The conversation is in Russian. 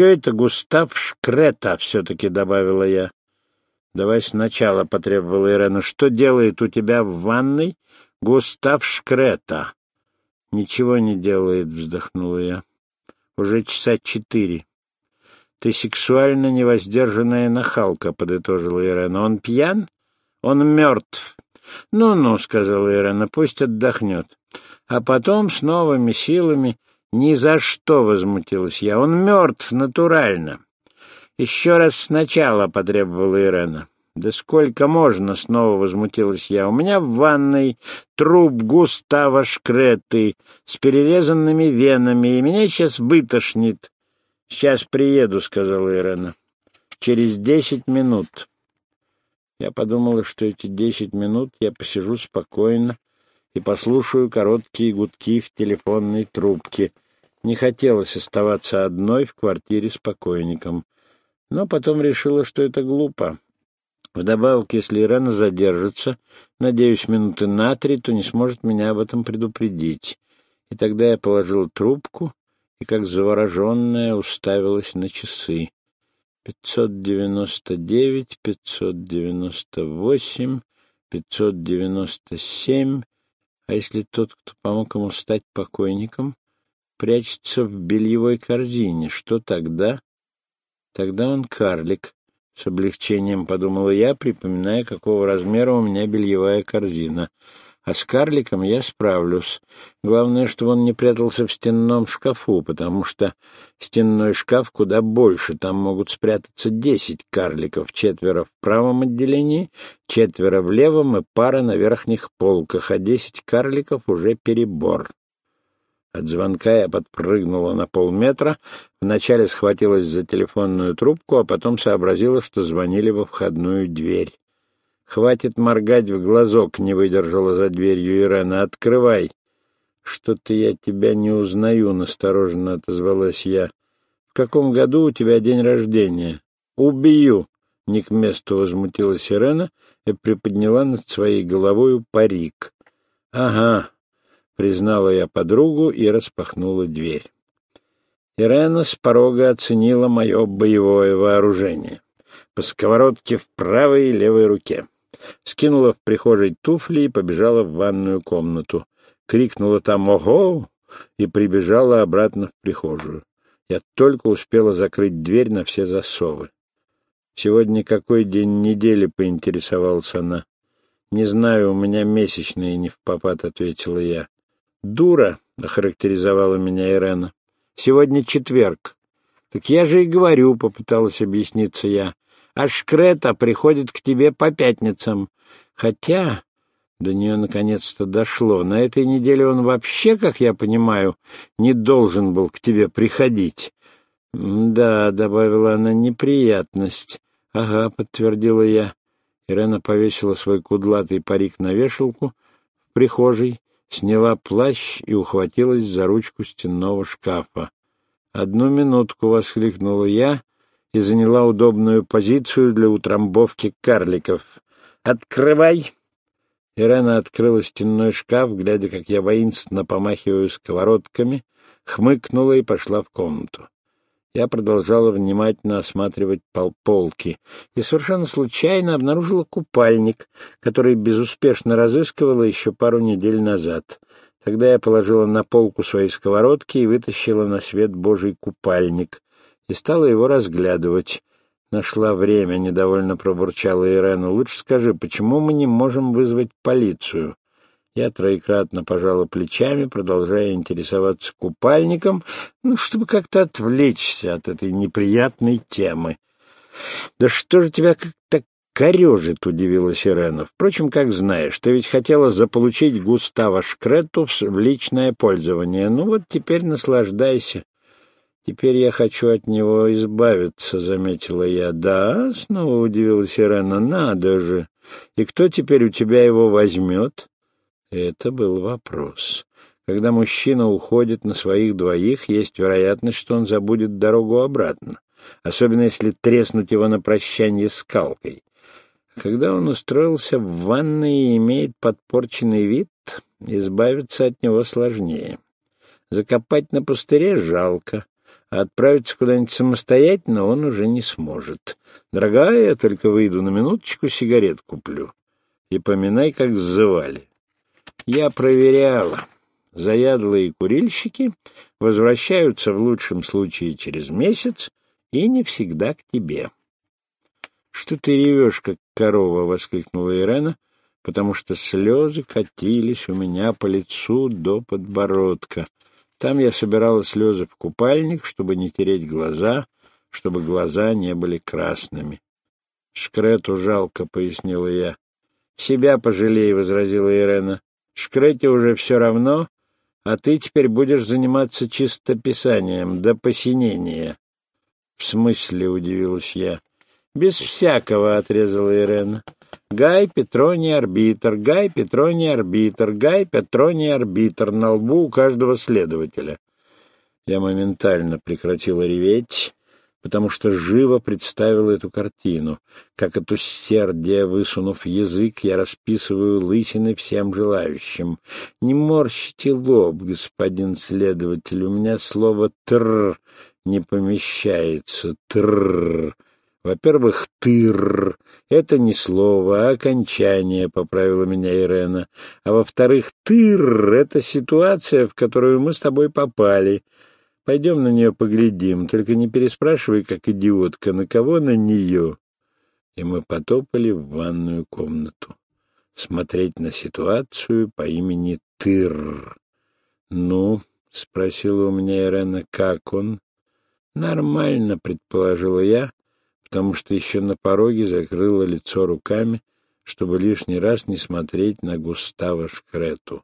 еще это Густав Шкрета, все-таки добавила я. Давай сначала, потребовала Ирена. Что делает у тебя в ванной Густав Шкрета? Ничего не делает, вздохнула я. Уже часа четыре. Ты сексуально невоздержанная нахалка, подытожила Ирена. Он пьян? Он мертв. Ну-ну, сказала Ирена, пусть отдохнет. А потом с новыми силами «Ни за что!» — возмутилась я. «Он мертв натурально!» «Еще раз сначала!» — потребовала Ирена. «Да сколько можно?» — снова возмутилась я. «У меня в ванной труп Густава Шкреты с перерезанными венами, и меня сейчас вытошнит». «Сейчас приеду», — сказала Ирена. «Через десять минут». Я подумала, что эти десять минут я посижу спокойно и послушаю короткие гудки в телефонной трубке. Не хотелось оставаться одной в квартире с покойником. Но потом решила, что это глупо. Вдобавок, если Ирена задержится, надеюсь, минуты на три, то не сможет меня об этом предупредить. И тогда я положила трубку и, как завороженная, уставилась на часы. 599, 598, 597, а если тот, кто помог ему стать покойником, прячется в бельевой корзине, что тогда? Тогда он карлик. С облегчением подумала я, припоминая, какого размера у меня бельевая корзина. А с карликом я справлюсь. Главное, чтобы он не прятался в стенном шкафу, потому что стенной шкаф куда больше. Там могут спрятаться десять карликов, четверо в правом отделении, четверо в левом и пара на верхних полках, а десять карликов уже перебор. От звонка я подпрыгнула на полметра, вначале схватилась за телефонную трубку, а потом сообразила, что звонили во входную дверь. «Хватит моргать в глазок», — не выдержала за дверью Ирена. «Открывай». «Что-то я тебя не узнаю», — настороженно отозвалась я. «В каком году у тебя день рождения?» «Убью!» — не к месту возмутилась Ирена и приподняла над своей головой парик. «Ага», — признала я подругу и распахнула дверь. Ирена с порога оценила мое боевое вооружение. По сковородке в правой и левой руке скинула в прихожей туфли и побежала в ванную комнату. Крикнула там «Ого!» и прибежала обратно в прихожую. Я только успела закрыть дверь на все засовы. «Сегодня какой день недели?» — поинтересовалась она. «Не знаю, у меня месячные не в попад», — ответила я. «Дура!» — охарактеризовала меня Ирена. «Сегодня четверг». «Так я же и говорю», — попыталась объясниться я а Шкрета приходит к тебе по пятницам. Хотя до нее наконец-то дошло. На этой неделе он вообще, как я понимаю, не должен был к тебе приходить. — Да, — добавила она, — неприятность. — Ага, — подтвердила я. Ирена повесила свой кудлатый парик на вешалку в прихожей, сняла плащ и ухватилась за ручку стенного шкафа. «Одну минутку!» — воскликнула я и заняла удобную позицию для утрамбовки карликов. «Открывай!» Ирена открыла стенной шкаф, глядя, как я воинственно помахиваю сковородками, хмыкнула и пошла в комнату. Я продолжала внимательно осматривать пол полки и совершенно случайно обнаружила купальник, который безуспешно разыскивала еще пару недель назад. Тогда я положила на полку свои сковородки и вытащила на свет Божий купальник и стала его разглядывать. Нашла время, недовольно пробурчала Ирена. Лучше скажи, почему мы не можем вызвать полицию? Я троекратно пожала плечами, продолжая интересоваться купальником, ну, чтобы как-то отвлечься от этой неприятной темы. «Да что же тебя как-то корежит?» — удивилась Ирена. «Впрочем, как знаешь, ты ведь хотела заполучить Густава Шкрету в личное пользование. Ну вот теперь наслаждайся. Теперь я хочу от него избавиться, — заметила я. — Да? — снова удивилась Ирена. — Надо же! И кто теперь у тебя его возьмет? Это был вопрос. Когда мужчина уходит на своих двоих, есть вероятность, что он забудет дорогу обратно, особенно если треснуть его на прощание скалкой. Когда он устроился в ванной и имеет подпорченный вид, избавиться от него сложнее. Закопать на пустыре жалко, Отправиться куда-нибудь самостоятельно он уже не сможет. Дорогая, я только выйду на минуточку, сигарет куплю. И поминай, как сзывали. Я проверяла. Заядлые курильщики возвращаются в лучшем случае через месяц и не всегда к тебе. — Что ты ревешь, как корова? — воскликнула Ирена, потому что слезы катились у меня по лицу до подбородка. Там я собирала слезы в купальник, чтобы не тереть глаза, чтобы глаза не были красными. — Шкрету жалко, — пояснила я. — Себя пожалей, — возразила Ирена. — Шкрете уже все равно, а ты теперь будешь заниматься чистописанием до посинения. — В смысле, — удивилась я. — Без всякого, — отрезала Ирена. Гай Петроний арбитр, Гай Петроний арбитр, Гай Петроний арбитр на лбу у каждого следователя. Я моментально прекратила реветь, потому что живо представил эту картину. Как от усердия, высунув язык, я расписываю лысины всем желающим. Не морщите лоб, господин следователь, у меня слово «тр» не помещается. «Тр». Во-первых, «тыр» — это не слово, а окончание, — поправила меня Ирена. А во-вторых, «тыр» — это ситуация, в которую мы с тобой попали. Пойдем на нее поглядим, только не переспрашивай, как идиотка, на кого на нее. И мы потопали в ванную комнату. Смотреть на ситуацию по имени Тыр. «Ну?» — спросила у меня Ирена, — «как он?» «Нормально», — предположила я, потому что еще на пороге закрыла лицо руками, чтобы лишний раз не смотреть на Густава Шкрету.